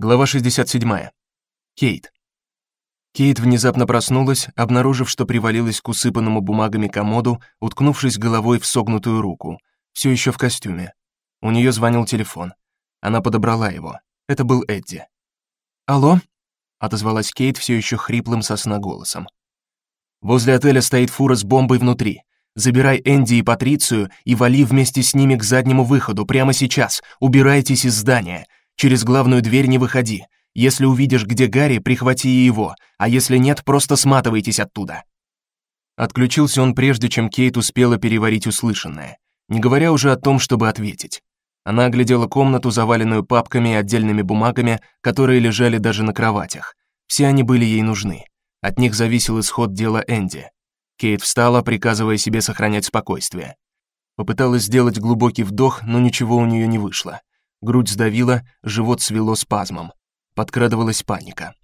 Глава 67. Кейт. Кейт внезапно проснулась, обнаружив, что привалилась к усыпанному бумагами комоду, уткнувшись головой в согнутую руку, все еще в костюме. У нее звонил телефон. Она подобрала его. Это был Эдди. «Алло?» — отозвалась Кейт все еще хриплым сосна голосом. «Возле отеля стоит фура с бомбой внутри. Забирай Энди и Патрицию и вали вместе с ними к заднему выходу прямо сейчас. Убирайтесь из здания. Через главную дверь не выходи. Если увидишь, где Гарри, прихвати его, а если нет, просто сматывайтесь оттуда. Отключился он прежде, чем Кейт успела переварить услышанное, не говоря уже о том, чтобы ответить. Она оглядела комнату, заваленную папками и отдельными бумагами, которые лежали даже на кроватях. Все они были ей нужны. От них зависел исход дела Энди. Кейт встала, приказывая себе сохранять спокойствие. Попыталась сделать глубокий вдох, но ничего у нее не вышло. Грудь сдавила, живот свело спазмом. Подкрадывалась паника.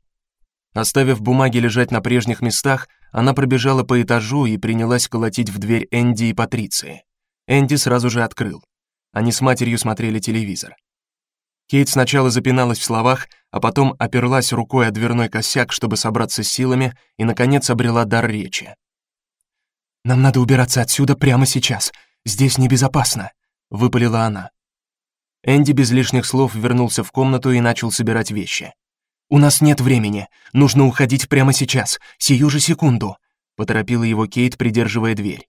Оставив бумаги лежать на прежних местах, она пробежала по этажу и принялась колотить в дверь Энди и Патриции. Энди сразу же открыл. Они с матерью смотрели телевизор. Кейт сначала запиналась в словах, а потом оперлась рукой о дверной косяк, чтобы собраться с силами, и наконец обрела дар речи. Нам надо убираться отсюда прямо сейчас. Здесь небезопасно, выпалила она. Энди без лишних слов вернулся в комнату и начал собирать вещи. У нас нет времени. Нужно уходить прямо сейчас, сию же секунду, поторопила его Кейт, придерживая дверь.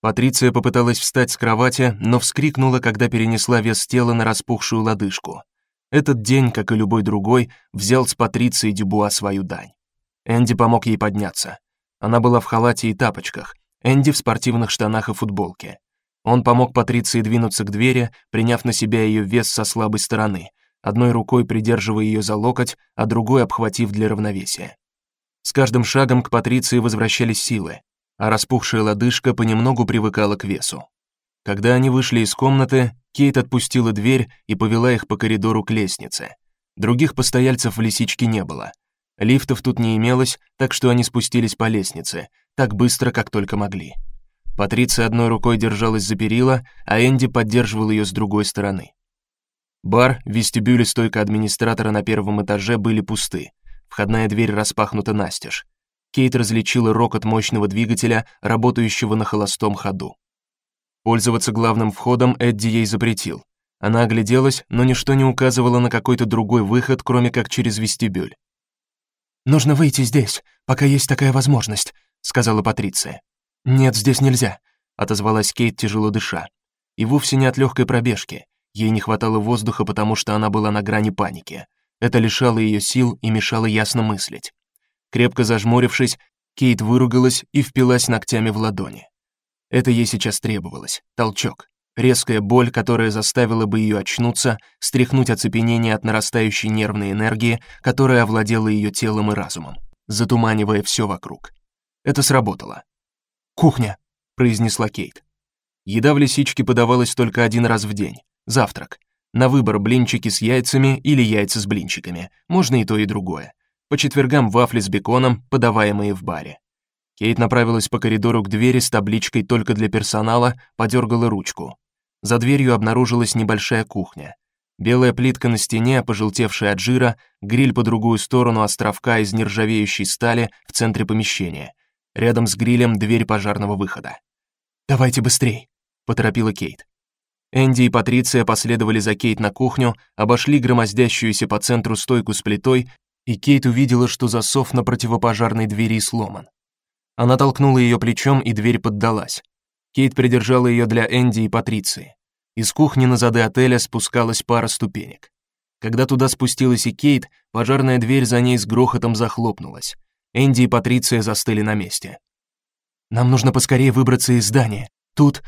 Патриция попыталась встать с кровати, но вскрикнула, когда перенесла вес тела на распухшую лодыжку. Этот день, как и любой другой, взял с Патрицией Дюбуа свою дань. Энди помог ей подняться. Она была в халате и тапочках, Энди в спортивных штанах и футболке. Он помог Патриции двинуться к двери, приняв на себя ее вес со слабой стороны, одной рукой придерживая ее за локоть, а другой обхватив для равновесия. С каждым шагом к Патриции возвращались силы, а распухшая лодыжка понемногу привыкала к весу. Когда они вышли из комнаты, Кейт отпустила дверь и повела их по коридору к лестнице. Других постояльцев в лисичке не было. Лифтов тут не имелось, так что они спустились по лестнице, так быстро, как только могли. Патриция одной рукой держалась за перила, а Энди поддерживал ее с другой стороны. Бар, вестибюль и стойка администратора на первом этаже были пусты. Входная дверь распахнута настежь. Кейт различила рокот мощного двигателя, работающего на холостом ходу. Пользоваться главным входом Эдди ей запретил. Она огляделась, но ничто не указывало на какой-то другой выход, кроме как через вестибюль. Нужно выйти здесь, пока есть такая возможность, сказала Патриция. «Нет, здесь нельзя», — отозвалась Кейт, тяжело дыша. И вовсе не от легкой пробежки. Ей не хватало воздуха, потому что она была на грани паники. Это лишало ее сил и мешало ясно мыслить. Крепко зажмурившись, Кейт выругалась и впилась ногтями в ладони. Это ей сейчас требовалось. Толчок. Резкая боль, которая заставила бы ее очнуться, стряхнуть оцепенение от нарастающей нервной энергии, которая овладела ее телом и разумом, затуманивая все вокруг. Это сработало. «Кухня», — произнесла Кейт. Еда в лисичке подавалась только один раз в день. Завтрак. На выбор блинчики с яйцами или яйца с блинчиками. Можно и то, и другое. По четвергам вафли с беконом, подаваемые в баре. Кейт направилась по коридору к двери с табличкой «Только для персонала», подергала ручку. За дверью обнаружилась небольшая кухня. Белая плитка на стене, пожелтевшая от жира, гриль по другую сторону островка из нержавеющей стали в центре помещения. Рядом с грилем дверь пожарного выхода. "Давайте быстрей", поторопила Кейт. Энди и Патриция последовали за Кейт на кухню, обошли громоздящуюся по центру стойку с плитой, и Кейт увидела, что засов на противопожарной двери сломан. Она толкнула ее плечом, и дверь поддалась. Кейт придержала ее для Энди и Патриции. Из кухни на зады отеля спускалась пара ступенек. Когда туда спустилась и Кейт, пожарная дверь за ней с грохотом захлопнулась. Энди и Патриция застыли на месте. Нам нужно поскорее выбраться из здания. Тут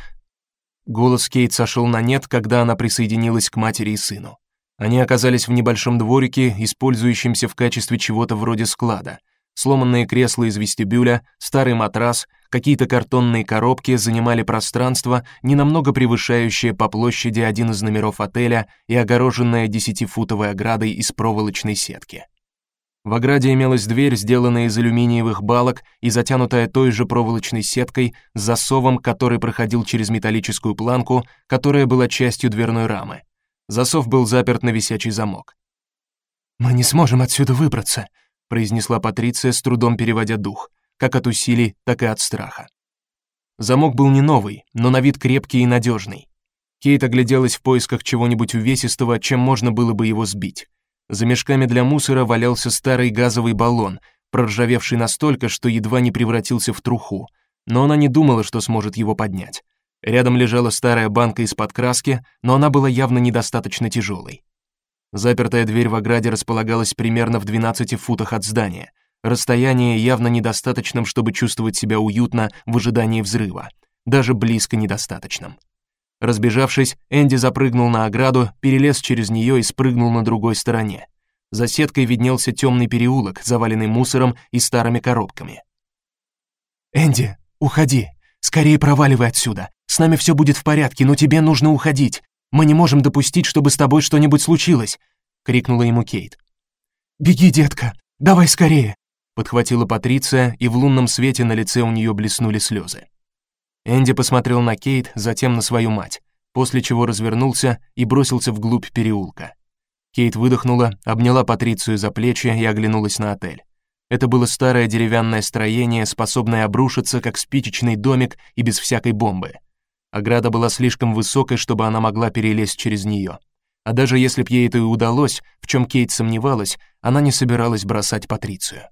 голос Кейт сошел на нет, когда она присоединилась к матери и сыну. Они оказались в небольшом дворике, использующемся в качестве чего-то вроде склада. Сломанные кресла из вестибюля, старый матрас, какие-то картонные коробки занимали пространство, не намного превышающее по площади один из номеров отеля и огороженное десятифутовой оградой из проволочной сетки. В ограде имелась дверь, сделанная из алюминиевых балок и затянутая той же проволочной сеткой с засовом, который проходил через металлическую планку, которая была частью дверной рамы. Засов был заперт на висячий замок. Мы не сможем отсюда выбраться, произнесла Патриция с трудом переводя дух, как от усилий, так и от страха. Замок был не новый, но на вид крепкий и надежный. Кейт огляделась в поисках чего-нибудь увесистого, чем можно было бы его сбить. За мешками для мусора валялся старый газовый баллон, проржавевший настолько, что едва не превратился в труху, но она не думала, что сможет его поднять. Рядом лежала старая банка из-под краски, но она была явно недостаточно тяжелой. Запертая дверь в ограде располагалась примерно в 12 футах от здания. Расстояние явно недостаточным, чтобы чувствовать себя уютно в ожидании взрыва, даже близко недостаточным. Разбежавшись, Энди запрыгнул на ограду, перелез через нее и спрыгнул на другой стороне. За сеткой виднелся темный переулок, заваленный мусором и старыми коробками. Энди, уходи. Скорее проваливай отсюда. С нами все будет в порядке, но тебе нужно уходить. Мы не можем допустить, чтобы с тобой что-нибудь случилось, крикнула ему Кейт. Беги, детка. Давай скорее, подхватила Патриция, и в лунном свете на лице у нее блеснули слезы. Энди посмотрел на Кейт, затем на свою мать, после чего развернулся и бросился вглубь переулка. Кейт выдохнула, обняла Патрицию за плечи и оглянулась на отель. Это было старое деревянное строение, способное обрушиться как спичечный домик и без всякой бомбы. Ограда была слишком высокой, чтобы она могла перелезть через нее. А даже если б ей это и удалось, в чем Кейт сомневалась, она не собиралась бросать Патрицию.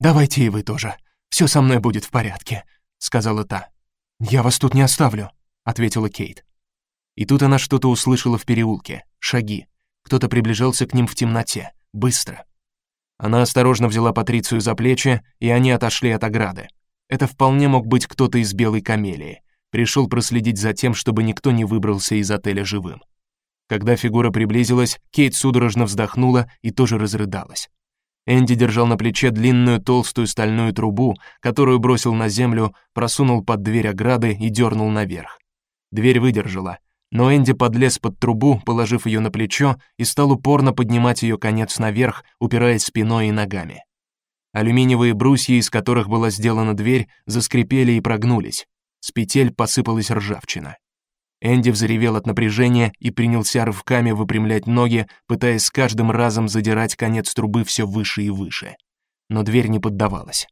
Давайте и вы тоже. Все со мной будет в порядке, сказала та. Я вас тут не оставлю, ответила Кейт. И тут она что-то услышала в переулке. Шаги. Кто-то приближался к ним в темноте, быстро. Она осторожно взяла Патрицию за плечи, и они отошли от ограды. Это вполне мог быть кто-то из белой камелии. Пришел проследить за тем, чтобы никто не выбрался из отеля живым. Когда фигура приблизилась, Кейт судорожно вздохнула и тоже разрыдалась. Энди держал на плече длинную толстую стальную трубу, которую бросил на землю, просунул под дверь ограды и дернул наверх. Дверь выдержала, но Энди подлез под трубу, положив ее на плечо, и стал упорно поднимать ее конец наверх, упираясь спиной и ногами. Алюминиевые брусья, из которых была сделана дверь, заскрипели и прогнулись. С петель посыпалась ржавчина. Энди взревел от напряжения и принялся рывками выпрямлять ноги, пытаясь с каждым разом задирать конец трубы все выше и выше. Но дверь не поддавалась.